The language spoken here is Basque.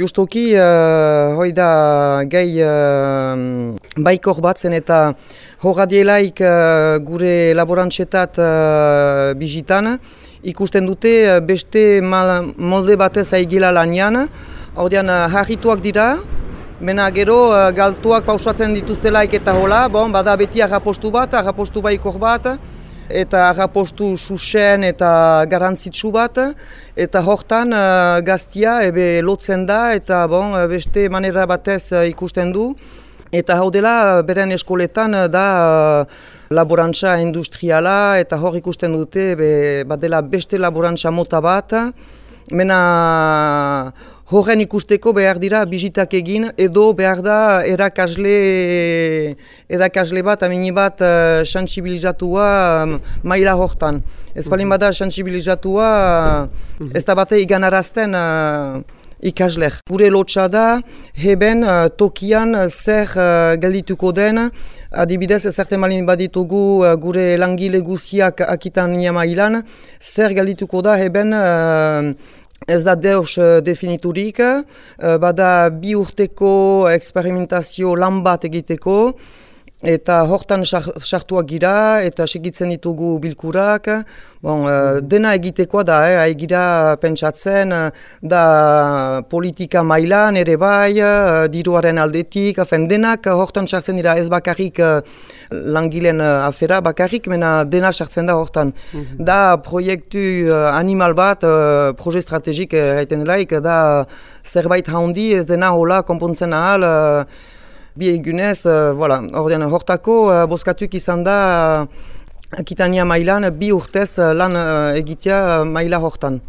Justoki, uh, hoi da gai uh, baikor bat zen eta horradielaik uh, gure laborantxetat uh, bizitan. Ikusten dute beste mal, molde batez aigila lanian. Hordian uh, harrituak dira, Mena gero uh, galtuak pausatzen dituztelaik eta hola, bon, bada beti agapostu bat, agapostu baikor bat eta agapostu susen eta garantzitsu bat, eta hortan uh, gaztia ebe lotzen da eta bon, beste manera batez uh, ikusten du. Eta hau dela, beren eskoletan da laborantza industriala eta hor ikusten dute be, badela beste laborantza mota bat. Mena Horren ikusteko behar dira bizitak egin edo behar da erakasle, erakasle bat, amini bat, uh, sensibilizatua um, maila hortan. Ez balin mhm. bada sensibilizatua, uh, ez da bate iganarazten uh, ikasler. Gure lotxa da, heben uh, tokian zer uh, geldituko den, adibidez, zerte malin baditugu uh, gure langile guziak akitan mailan, zer geldituko da heben Ez da deus uh, definiturik, uh, bada bi urteko eksperimentazio lan bat egiteko, eta hortan sartuak gira, eta segitzen ditugu bilkurak. Bon, uh, dena egitekoa da, eh, egira pentsatzen, da politika mailan ere bai, uh, diruaren aldetik, afen denak hortan sartzen dira ez bakarrik langilen uh, afera bakarrik, mena dena sartzen da hortan. Mhm. Da proiektu animal bat, proje strategik erraiten laik, da zerbait handi ez dena hola konpontzen ahal, bi egunez, uh, voilà, ordean, hortako uh, boskatuik izan da uh, Akitania mailan bi urtez lan uh, egitea maila hortan.